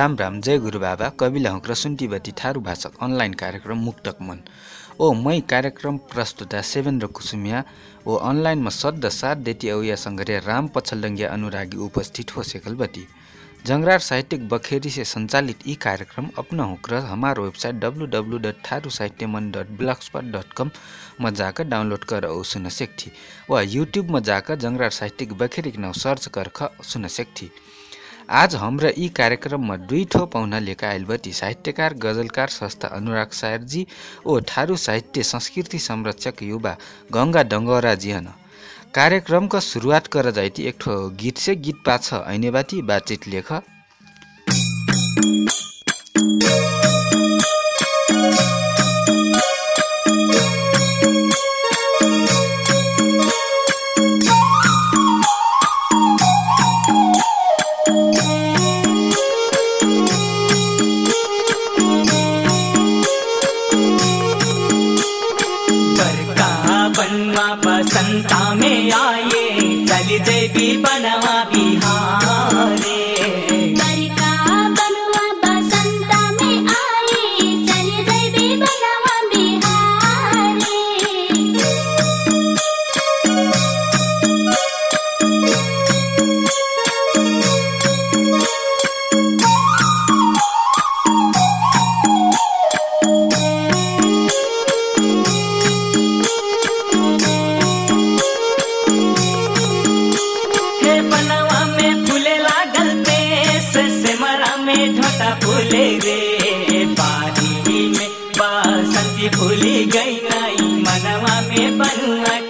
राम राम जय गुरु बाबा कविला हुँक र सुन्टीबती थारू भाषक अनलाइन कार्यक्रम मुक्तक मन। ओ मै कार्यक्रम प्रस्तुता सेवेन्द्र कुसुमिया ओ अनलाइनमा सद्द सात देती औया सङ्गरे राम पछलडङ्गिया अनुरागी उपस्थित हो सेकलबती जंगरार साहित्यिक बखेरी से संचालित ई कार्यक्रम अपना हुक र हमार website W W dot Tharu साहित्य मन dot blogspot dot com में जाकर डाउनलोड कर और सुन सकती व यूट्यूब में जाकर जंगरार साहित्यिक बखेरी नाउ सर्च कर सुन सकती आज हाम्रा यी कार्यक्रममा दुई ठो पाहुना आइलबती साहित्यकार गजलकार संस्था अनुराग सायरजी ओ ठारू साहित्य संस्कृति संरक्षक युवा गङ्गा डङ्गौराजी हन कार्यक्रमको सुरुवात कर जाइती एक ठो गीत से गीत पाछ ऐनेबाती बातचित लेख। माँ बसंता में आए चली देवी बनवा bệnh lại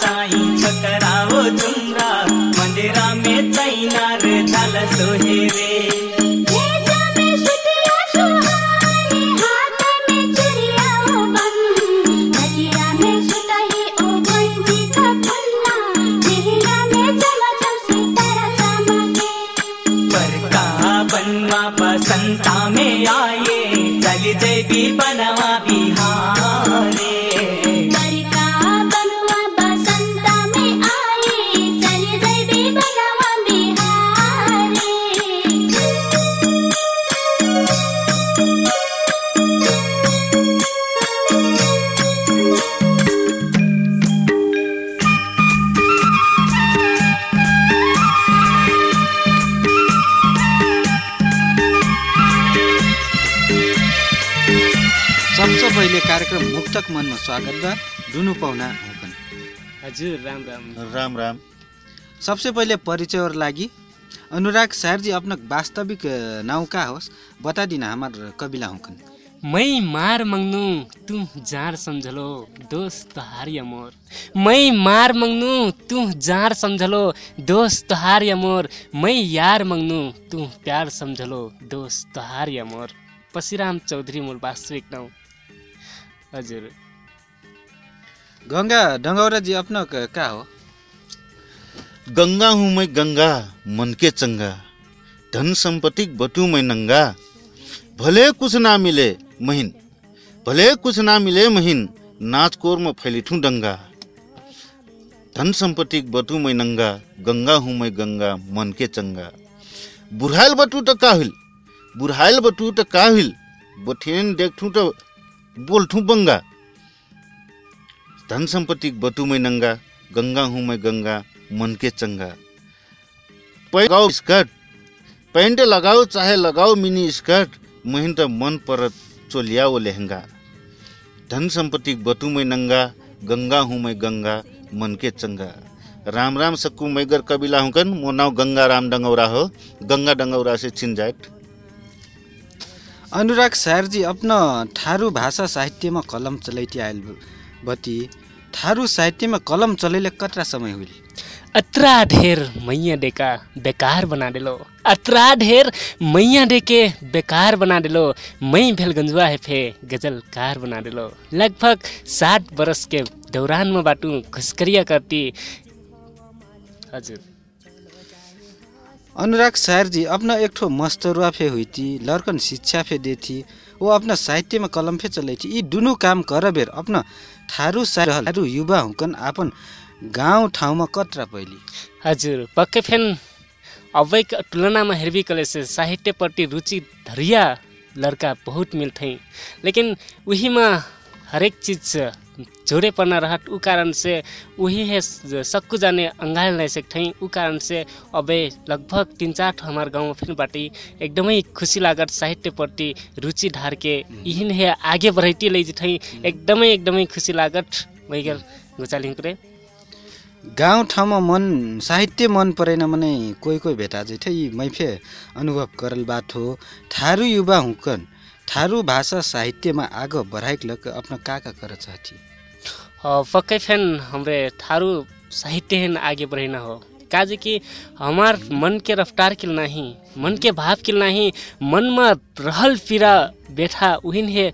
साई छकराओ झुमरा मंदिरा में तैनार झाल सोहेरे। स्वागत बा दुनु पाहुना हजुर राम राम। राम राम। सबसे पहिले परिचय और लागि अनुराग सार जी अपना वास्तविक नाउँ का होस्? बता दिन हमार कविला हुकन मै मार मंगनु तू जार समझलो दोस्त तोहार या मोर। मै मार मंगनु तू जार समझलो दोस्त तोहार या मोर। मै यार मंगनु तू प्यार समझलो दोस्त तोहार या मोर। पसिराम चौधरी मोर वास्तविक नाउँ। हजुर। गंगा डंगौरा जी अपना क्या हो? गंगा हूँ मैं गंगा मन के चंगा धन संपत्ति बटू मैं नंगा भले कुछ ना मिले महीन भले कुछ ना मिले महीन नाच कोर में फैलिठू डंगा धन संपत्ति बटू मैं नंगा गंगा हूँ मैं गंगा मन के चंगा बुढ़ाइल बटू तो का हिल बुढ़ाइल बटू तो का हिल बठेन देखठू तो बोलठू बंगा। धन संपत्ति बतू में नंगा गंगा हूँ मैं गंगा मन के चंगा। लगाओ स्कर्ट पैंट लगाओ चाहे लगाओ मिनी स्कर्ट महिन त मन परत चोलिया वो लहंगा। धन संपत्ति बतू मैं नंगा गंगा हूँ मैं गंगा मन के चंगा। राम राम सक्कू मैगर कबिला हूँ कन मो नाम गंगा राम डंगौरा हो गंगा डंगौरा से छिन जाट अनुराग सायरजी अपना थारू भाषा साहित्यमा कलम चलैती आयल बती। थारू साहित्यमा कलम चलैले कत्रा समय हुइल? अत्रा ढेर मैया डेका बेकार बना देलो। अत्रा ढेर मैया डेके बेकार बना देलो। मई भेल है फे गजल कार बना देलो। लगभग साठ बरस के दौरान में बाटू घुसकरिया करती। हजुर। अनुराग सायरजी अपना एक ठो मस्तरुआ फे हुइती लर्कन शिक्षा फे देथी वो अपना साहित्यमा कलम फे यी दुनु काम करबेर अपना थारू थारू युवा हुकन आपन गाउँ ठाउँमा कत्रा पहिले हजुर पक्कै फेन। अबै तुलनामा हेर्बी कले साहित्यप्रति रुचि धरिया लड़का बहुत मिलते लेकिन वही में हरेक चीज पड़ना रहत। उ कारण से वही है सक्कु जाने अंगाल नहीं सकते उ कारण से अबे लगभग तीन चार हमार गाँव फिर बाटी एकदमै खुसी लागत साहित्यप्रति रुचि ढार के यही है आगे बढ़ती ले जते एकदमै एकदमै खुसी लागत वैगल गुचालिङ करे गाउँ ठाउँमा मन साहित्य मन परेन मने कोही कोही भेटा यी मैफे अनुभव करल बात हो। थारू युवा हुकन थारू भाषा साहित्यमा आगो बढ़ाइक लग अपना का का कर चाहती पक्कै फेन हमरे थारू साहित्य हेन आगे बढ़ेना हो। काजे कि हमार मन के रफ्तार किल नाही मन के भाव किल नाही मन में रहल पीरा बैठा उहिन हे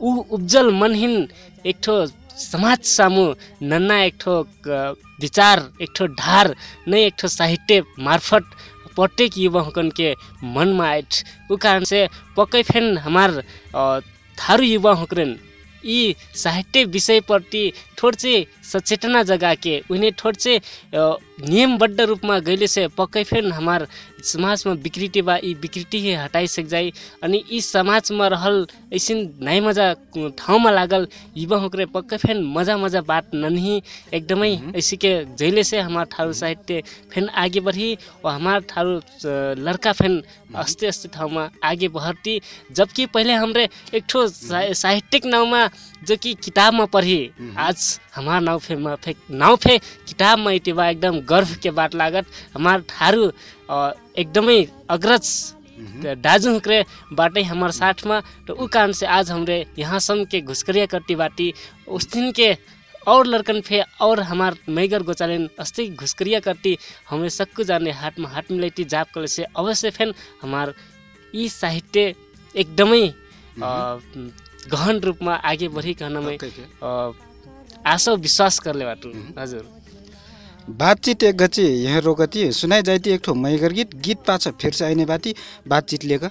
उ उज्जवल मन हिन एक ठो समाज सामु नन्ना एक ठो विचार एक ठो ढार नै एक ठो साहित्य मार्फत प्रत्येक युवा हुकन के मन में आइट उ कारण से पक्कै फेन हमार थारू युवा हुकरन यी साहित्य विषयप्रति थोर चाहिँ सचेतना जगा के उन्हें थोर चाहिँ अ, नियमबद्ध रूपमा गैले से पक्कै फेन हमार समाजमा विकृति बा यी विकृति के हटाइ सक जाई अनि यी समाजमा रहल ऐसिन नाइ मजा ठाउँमा लागल युवा हुकरे पक्कै फेन मजा मजा बात ननही। एकदमै ऐसी के जैले से हमार ठाउँ साहित्य फेन आगे बढ़ी और हमार ठाउँ लड़का फेन अस्ते अस्ते ठाउँमा आगे बढ़ती। जबकि पहले हमरे एक ठो सा- साहित्यिक नाउँमा जो कि किताबमा पढी आज हमार नाउँ फे म फे नाउँ फे किताबमा इतिबा एकदम गर्व के बात लागत। हमार ठारू एकदमै अग्रज दाजु हुक्रे बाटै हमार साथमा तो उ कारण से आज हमरे यहाँ के घुसकरिया करती बाटी उस दिन के और लड़कन फे और हमार मैगर गोचालेन अस्ति घुसकरिया करती हमें सक्कु जाने हाथ में हाथ मिलैती जाप करे से अवश्य फेन हमार यी साहित्य एकदमै गहन रूपमा आगे बढ़ी कहनामै अ, आशा विश्वास करले बाटु हजुर। बातचीत एक गचे यहाँ रोकती सुनाइ जाइती एक ठो मैगर गीत गीत पाछ फिर से आइने बाती बातचीत लेकर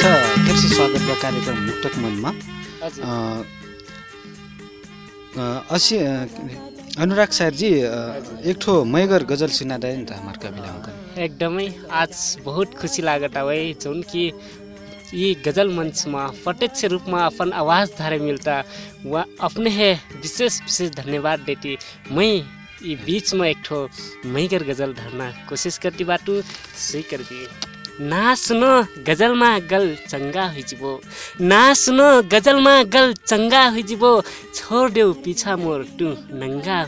छ कृषि स्वागत र कार्यक्रम मुक्तक मनमा। असी अनुराग सारजी अ, एक ठो मैगर गजल सुनाइदिए नि त हाम्रो कविला हुँदैन। एकदमै आज बहुत खुसी लागत है जौन कि ये गजल मंच में प्रत्यक्ष रूप में अपन आवाज़ धारे मिलता अपने है विशेष विशेष धन्यवाद देती। मैं ये बीच में एक ठो मैगर गजल धरना कोशिश करती बाटू सही कर ना सुनो गजलमा गल चङ्गा हुइजिबो ना गजलमा गल चङ्गा छोड देऊ पिछा मोर टु नङ्गा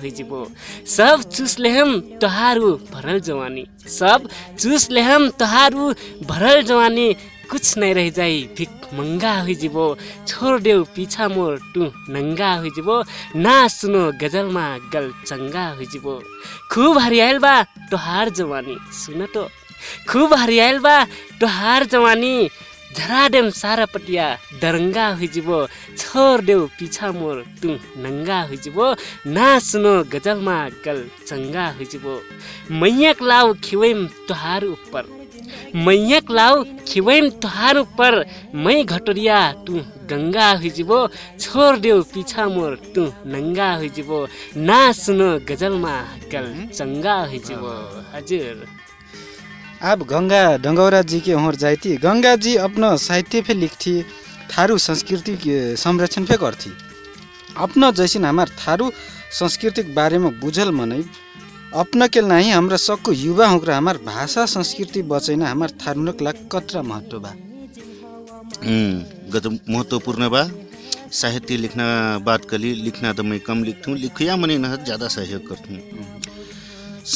तोहारू भरल जवानी सब चुस लेहम तोहारू भरल जवानी कुछ नहीं रह जाई भिक मंगा हुइजिबो छोड देऊ पिछा मोर टु नङ्गा हुइजिबो ना गजलमा गल चङ्गा हुइजिबो खुब हरियाल बा तोहार जवानी सुन तो खुब हरियाल बा तोहार जवानी झरा देम सारा पटिया दरंगा हुइजिबो छोड़ देऊ पीछा मोर तू नंगा हुइजिबो ना सुनो गजलमा गल चंगा हुइजिबो मैयक लाउ खिवैम तोहार ऊपर मैयक लाउ खिवैम तोहार ऊपर मै घटोरिया तू गंगा हुइजिबो छोड़ देऊ पीछा मोर तू नंगा हुइजिबो ना सुनो गजलमा गल चंगा हुइजिबो हजुर अब गंगा डंगौरा जी के ओर जाती गंगा जी अपना साहित्य पे लिखती थारू संस्कृति के संरक्षण पे करती अपना जैसिन हमार थारू संस्कृति के बारे में बुझल मनै अपना के नहीं हमरा सबको युवा होकर हमार भाषा संस्कृति बचैना हमार थारूनक लाग कतरा महत्व बा। गत महत्वपूर्ण बा। साहित्य लिखना बात कली लिखना तो मैं कम लिखूँ लिखिया मने न ज़्यादा सहयोग करतूँ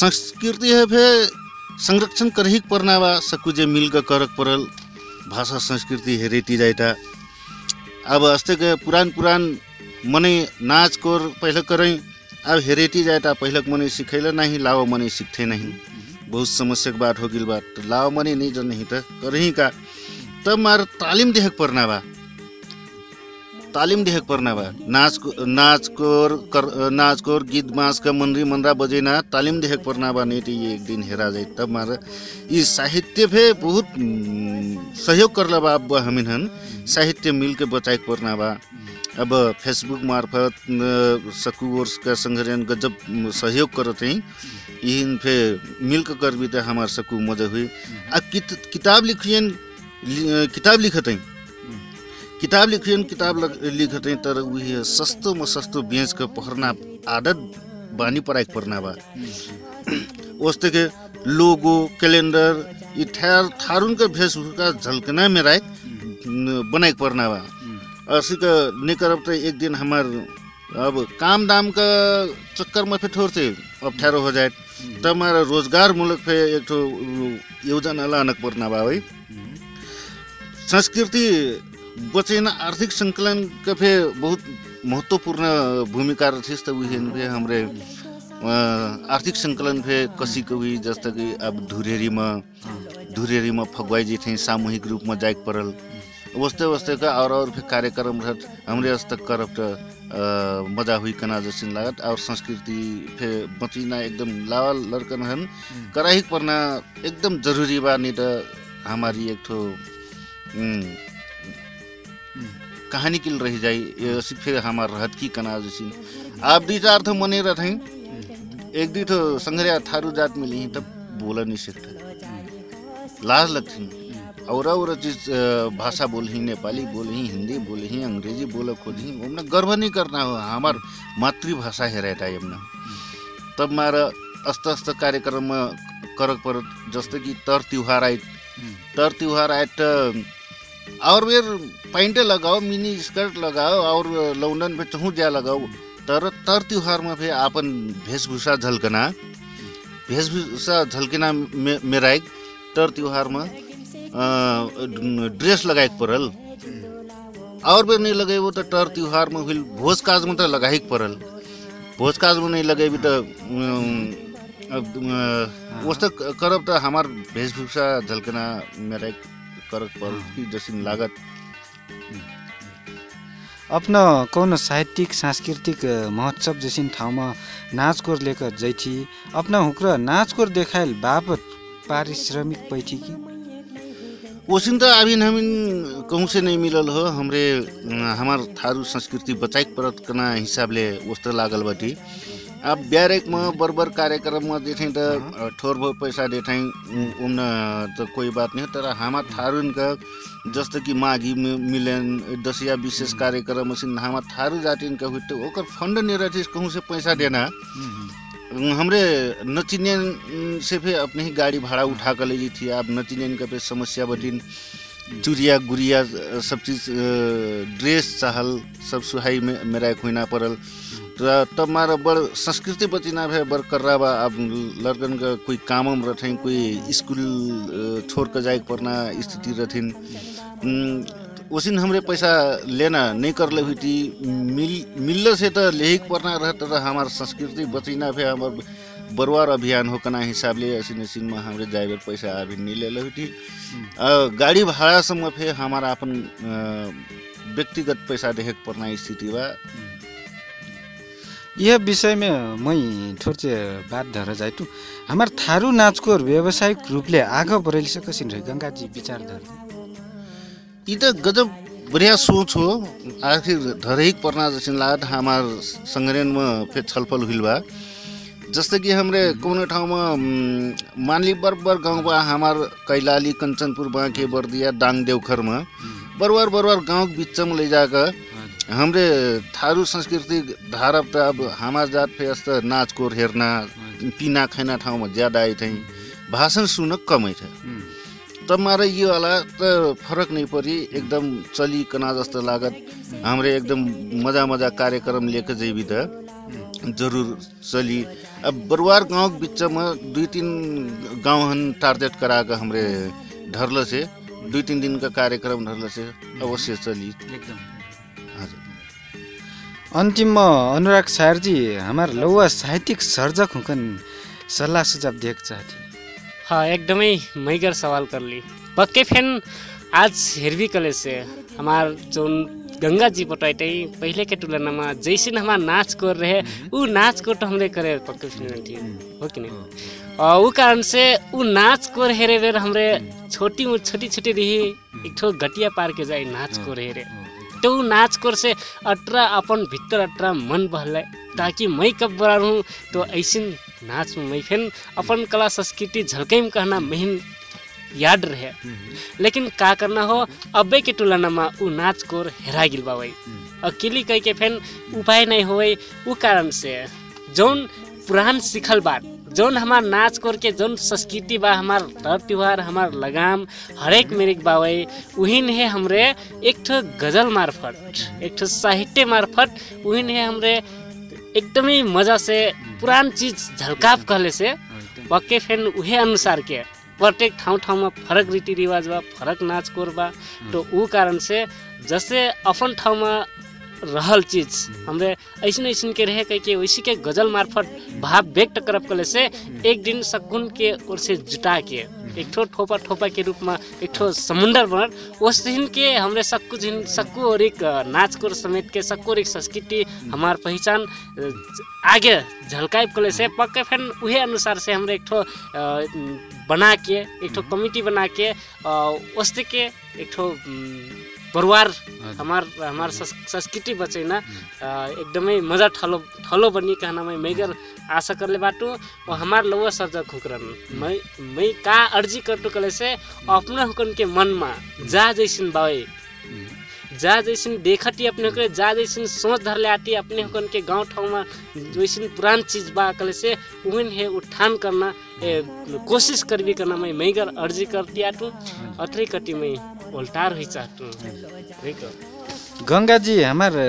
संस्कृति है फे संरक्षण करही के परना बा सकू जे मिल के करक परल भाषा संस्कृति हेरेती जाइता अब अस्ते पुरान पुरान मने नाच कोर पहले करई अब हेरेती जाइता पहले के मने सिखैला नहीं लाओ मने सीखते नहीं। बहुत समस्या के बात हो गिल बात तो लाओ मने नहीं जन तो करही का? तब मार तालिम देहक पर्ना बा तालिम देहक पर्ना नाच नाच कोर कर नाच कोर गीत मास का मनरी मनरा बजेना तालिम देहक पर्ना बा ये एक दिन हेरा जाए तब मार ये साहित्य फे बहुत सहयोग करला बा अब हमिन हन साहित्य मिल के बचाए पर्ना बा अब फेसबुक मार्फत न, सकू और का संगठन गजब सहयोग करत हैं। इन फे मिल के कर भी हमार सकू मजा हुई। आ कित, किताब लिखियन किताब लिखत हैं। किताब लिखियन किताब हैं तर वही सस्तो में सस्तो बेच के पढ़ना आदत बानी पराई पढ़ना बा। उस के लोगो कैलेंडर ये ठहर थारुन के वेशभूषा झलकना में राय बनाए के पढ़ना बा। असी का नहीं करब तो एक दिन हमार अब काम दाम का चक्कर में फिर अब ठहरो हो जाए तब हमारा रोजगार मूलक पे एक ठो योजना लानक पड़ना बा भाई संस्कृति बचेना आर्थिक संकलन का फे बहुत महत्वपूर्ण भूमिका रथिस त उहे फे हमरे आर्थिक संकलन फे कसी कभी जस्ता कि अब धुरेरीमा धुरेरीमा फगवाई जी थे सामूहिक रूप में जाइक पड़ल वस्ते वस्ते का और और फिर कार्यक्रम रहत हमरे हस्त करब त अ, मजा हुई कना जैसिन लागत। और संस्कृति फे बचिना एकदम लावल लड़कन हन कराही परना एकदम जरूरी बा नहीं त हमारी एक ठो कहानी किल रही जाई फिर हमार रहत की कना जैसी आप दी चार तो मने हैं एक दी तो संग्रह थारू जात मिली तब बोला नहीं सकता लाज लगती और और चीज भाषा बोल ही नेपाली बोल ही हिंदी बोल ही अंग्रेजी बोल खोज ही हमने गर्व नहीं करना हो। हमार मातृभाषा है रहता है हमने तब मार अस्त अस्त कार्यक्रममा करक परत जस्तो कि तर तिहार आए तर तिहार आए त और पैंटे लगाओ मिनी स्कर्ट लगाओ और लौंडन पे चहु ज्या लगाओ। तर तर तिहारमा फे आपन वेशभूषा झल्कना वेशभूषा झल्कना मे, मेराइक तर तिहारमा अ, ड्रेस लगाइक परल और बेर नहीं लगेबो त तर तिहारमा फिर भोज काजमा त लगाइक परल भोज काजमा नहीं लगेबी त वस्तो करब त हमार वेशभूषा झल्कना मेरा करक परल कि जसिन लागत। अपना कौन साहित्यिक सांस्कृतिक महोत्सव जैसिन ठाउँमा नाचकोर लेकर जैथी? अपना हुक्र नाचकोर देखाइल बापत पारिश्रमिक पैठी कि? ओसिन त अबिन हमिन कहूँ से नहीं मिलल हो। हमरे हमार थारू संस्कृति बचाइक परत कना हिसाबले वस्तो लागल बाटी। अब ब्यारेकमा बरबर कार्यक्रममा देखें त ठोर पैसा देखें उम्न त कोई बात नहीं हो, तर हमार थारून का जस्तो कि माघी मि- मिलन दसिया विशेष कार्यक्रम असिन हमार थारू जातिन का हुई तो ओकर फंड रहती कहूँ से पैसा देना। हमरे नचिने से फिर अपने ही गाड़ी भाड़ा उठा कर ले थी आप का पे समस्या बटिन चुरिया गुड़िया सब चीज ड्रेस चाहल सब सुहाई में मेरा खुना पड़ल बड़ संस्कृति बचिना भे बड़ कर्रा बा अब लड़कन का कोई कामम रथिन कोई स्कूल छोड़ कर जाए पड़ना स्थिति रथिन। उसिन हमरे पैसा लेना नहीं कर ले हुई थी मिल मिलने से तो लेहिक पड़ना रहता तो हमार संस्कृति बचिना भे हमार बरुआर अभियान हो कना हिसाबले असिन असिन में हमरे ड्राइवर पैसा अभी नहीं ले ले हुई थी अ, गाड़ी भाड़ा सम्म फे हमारा अ, व्यक्तिगत पैसा देखे के पर्ना स्थिति बा। यह विषयमा मै थोरचे बात धर जाइटु हमार थारू नाचको व्यावसायिक रूपले आगा बढेल से कसिन गङ्गाजी विचार धर। यी त गजब बढ़िया सोच हो आखिर धरहिक पर्ना जैसे लागत हमार संग्रहणमा फेर छलफल हुइल बा। जस्तै कि हमरे कौनो ठाउँमा उम्, मानली बरबर गाउँ बा हमार कैलाली कंचनपुर बाँके बर्दिया डाङ देउखरमा बरबर बरबर गाउँको बिचमा लैजाकर हमरे थारू संस्कृति धारब त अब हमार जात फे यस्तो नाचकोर हेर्न पिना खैना ठाउँमा ज्यादा आइथेँ भाषण सुन कम थे तब मारे यो वाला त फरक नहीं पड़ी एकदम चली कना जस्तो लागत। हमरे एकदम मजा मजा कार्यक्रम लेके जैबी त। जरूर चली। अब बरुआर गाँव के बीच में दुई तीन गाँव हन टारगेट करा के हमरे ढरल से दुई तीन दिन का कार्यक्रम ढरल से अवश्य चली। हजुर। अन्तिममा अनुराग सारजी हमार लौवा साहित्यिक सर्जक हुकन सल्लाह सुझाव दिएको चाहथे हाँ एकदमै मैगर सवाल कर ली पक्के फेन आज हेरबी कले से हमार जोन गंगा जी बटाइटे पहले के तुलना में जैसे हमार नाच कर रहे उ नाच को तो हमरे करे पक्के फेन हो कि नहीं और उ कारण से उ नाच को हेरे बेर हमरे छोटी छोटी छोटी रही एक ठो घटिया पार के जाए नाच को हेरे। तो नाच कर से अट्रा अपन भीतर अट्रा मन बहले। ताकि मैं कब बड़ा रहूँ तो ऐसे नाच में मैं फिर अपन कला संस्कृति झलके में कहना मेहन याद रहे। लेकिन का करना हो अबे के तुलना में उ नाच को हेरा गिल बा वही अकेली कह के फिर उपाय नहीं होए उ कारण से जौन पुरान सिखल बात जौन हमार नाच कर के जौन संस्कृति बा हमार तर त्योहार हमार लगाम हरेक मेरिक बावे उहिन है हमरे एक ठो गजल मार्फत एक ठो साहित्य मार्फत उहिन है हमरे एकदमै मजा से पुरान चीज झलकाप कहले से पक्के फेन उहे अनुसार के प्रत्येक ठाउँ ठाउँमा फरक रीतिरिवाज बा फरक नाच कोर बा तो ऊ कारण से जैसे अपन ठाउँमा रहल चीज। हमरे ऐसन ऐसन के रहे कह के वैसी के गजल मार्फत भाव व्यक्त करब कले से एक दिन सकुन के ओर से जुटा के एक ठो ठोपा ठोपा के रूप में एक ठो समुंदर बनल। उस दिन के हमरे सक्कु दिन सक्कु और एक नाच को समेत के सक्कु एक संस्कृति हमार पहचान आगे झलकाइब कले से पक्के फिर उहे अनुसार से हमरे एक ठो बना के एक ठो कमिटी बना के वस्ते के एक ठो उम, परिवार हमार हमार संस- संस्कृति बचैना एकदमै मजा ठलो ठलो बनी कहना मैं मेगर आशा करले बाटू और हमार लवा सर्जक हुकरन मैं मैं का अर्जी करटू कले से अपने हुकन के मन में जा जैसन बावे। जा जैसन देखती अपने के जा जैसन सोच धरले आती अपने होकन के गांव ठाउँमा वैसन पुरान चीज बा कल से उहन है उठान करना ए, कोशिश करबी करना मैं मैं कर अर्जी करती आटू अथरी कटी मैं उल्टार हुई चाहतू गङ्गाजी हाम्रा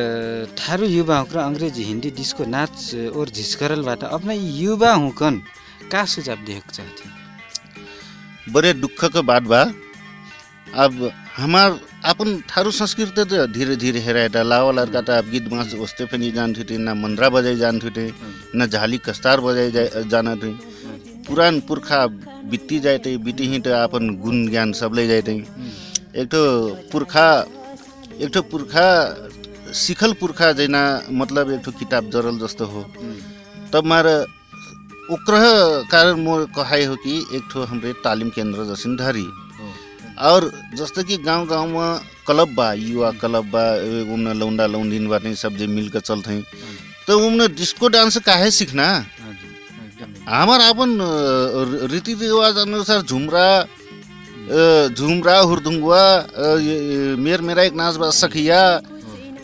ठारू युवा हुँ अङ्ग्रेजी हिन्दी डिस्को नाच और झिस्करलबाट अपना युवा हुकन का सुझाव दिएको चाहथे बड़े दुख का बात बा। अब हमार अपन थारू संस्कृति तो धीरे धीरे हेराएटा लावा लड़का तो अब गीत मास वस्ते पे नहीं जान थे ना मंदरा बजाई जान थे न झाली कस्तार बजाई जाए जाना थे पुरान पुरखा बित्ती जाए थे बिती ही गुण ज्ञान सब ले जाए एक तो पुरखा एक ठो पुर्खा सिखल पुर्खा जैना मतलब एक ठो किताब जरल जस्तो हो। तब मार ओक्रह कारण मोर कहाई हो कि एक ठो हमरे तालिम केन्द्र जसिन धरी। और जस्तो कि गाउँ गाउँमा क्लब बा युवा क्लब बा उमने लौंडा लौंडिन बाटे सब जे मिल के चलते तो उमने डिस्को डांस काहे सीखना हमार अपन रीति रिवाज अनुसार झुमरा झुमरा ये मेर मेरा एक नाच बा सखिया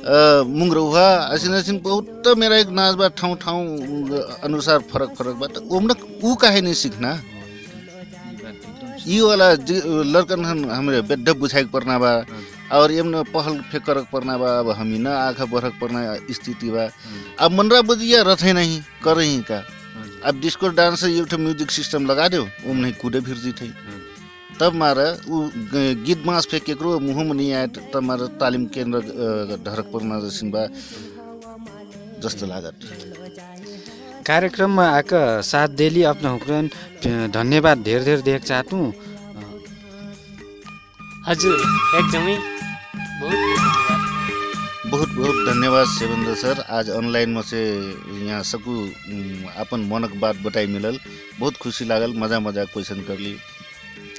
अ, मुंगरौहा ऐसिन ऐसिन बहुत मेरा एक नाच बा ठाउँ ठाउँ अनुसार फरक फरक बा। त ओमने ऊ काहे नहीं सीखना ई वाला लड़कन हमरे बेड्ड बुझाइक पर्ना बा। और एमने पहल फेकरक पर्ना बा। अब हामी न आँखा बरक पर्ना स्थिति बा। अब मनरा बजिया रथे नहीं करही का। अब डिस्को डांस एउटा म्युजिक सिस्टम लगा दो ओम नहीं कूदे फिर तब मारा ऊ गीत मास फे केकरो मुहमा नहीं आए तब मारा तालिम केन्द्र ढरक पर्ना जसिन बा। जस्तो लागत। कार्यक्रममा आएका साथ देली अपना हुक्रन धन्यवाद धेर धेर देख चाहतु। हजुर एकदमै बहुत बहुत बहुत धन्यवाद सेवेंद्र सर। आज ऑनलाइन में से यहाँ सकू अपन मनक बात बताई मिलल। बहुत खुशी लागल मजा मजा क्वेश्चन कर ली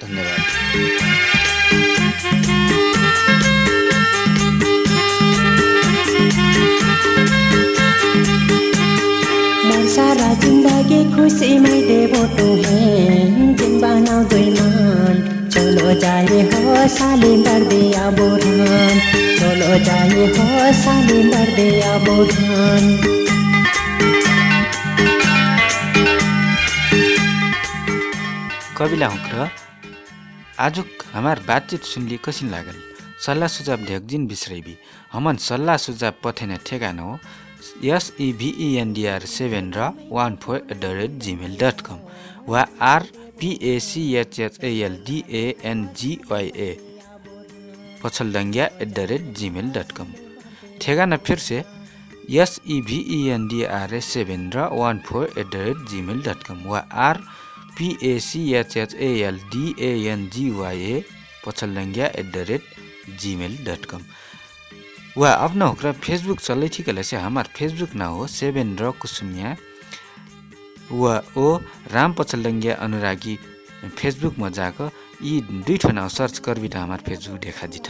धन्यवाद। सारा जिंदगी खुशी में देवो तुम्हें जिन बनाओ दुई मान। चलो जाए हो साली बर्दिया बुढ़ान चलो जाए हो साली बर्दिया बुढ़ान कविला हुक्र आजुक हमार बातचीत सुनली कसिन लागल? सल्लाह सुझाव ढेकजिन बिसरैबी। हमन सल्लाह सुझाव पठाउने ठेगाना हो। एसइभिइएनडिआर सेभेन र one four at the rate Gmail dot कम वा are पिएसिएचएचएल डिएएनजिवाईए पछलडङ्गिया at the rate Gmail dot कम ठेगाना फिर से S E V E N D R A seven र one four at the rate Gmail dot कम वा are पिएसिएचएचएल डिएएनजिवाईए पछलडङ्गिया at the rate Gmail dot कम वा अपना होक्रा Facebook चलै ठिकले से हमार Facebook ना हो सेभेन र कुसुमिया वा ओ राम पछलडङ्गिया अनुरागी फेसबुकमा जाकर यी दुई ठाउँ सर्च करबी त हमार फेसबुक देखा दिठ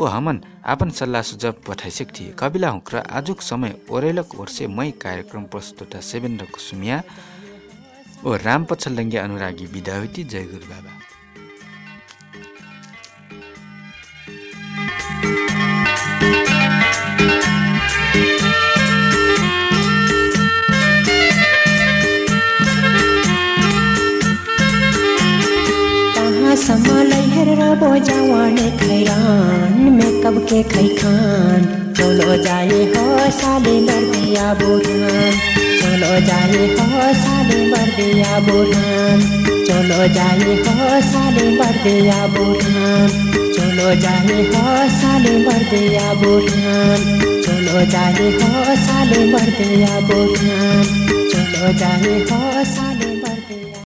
ओ हमन आपन सल्लाह सुझाव पठाइसक थिए। कपिला हुक्र आजुक समय ओरेलक वर्षे मै कार्यक्रम प्रस्तुता सेवेन र कुसुमिया ओ राम पछलडङ्गिया अनुरागी विदा हुती जय गुरु बाबा। बोजावाने खैरान मेकअप के खैखान? चलो जाए हो साले बर्दिया बुढ़ान। चलो जाए हो साले बर्दिया बुढ़ान। चलो जाए हो साले बर्दिया बुढ़ान। चलो जाए हो साले बर्दिया बुढ़ान। चलो जाए हो साले बर्दिया बुढ़ान। चलो जाए हो साले